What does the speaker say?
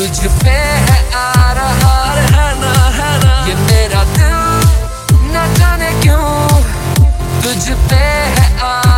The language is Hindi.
तुझ पे है आ रहा है ना है ना। ये मेरा दिल न जाने क्यों? तुझ पे है आ